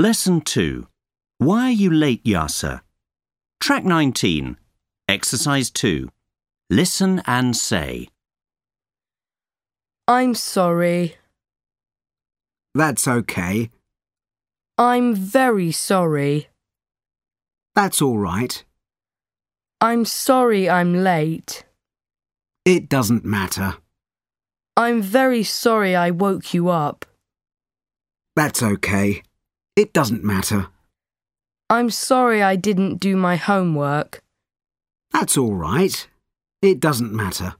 Lesson 2. Why are you late, Yasser? Track 19. Exercise 2. Listen and say. I'm sorry. That's okay. I'm very sorry. That's all right. I'm sorry I'm late. It doesn't matter. I'm very sorry I woke you up. That's okay. It doesn't matter. I'm sorry I didn't do my homework. That's all right. It doesn't matter.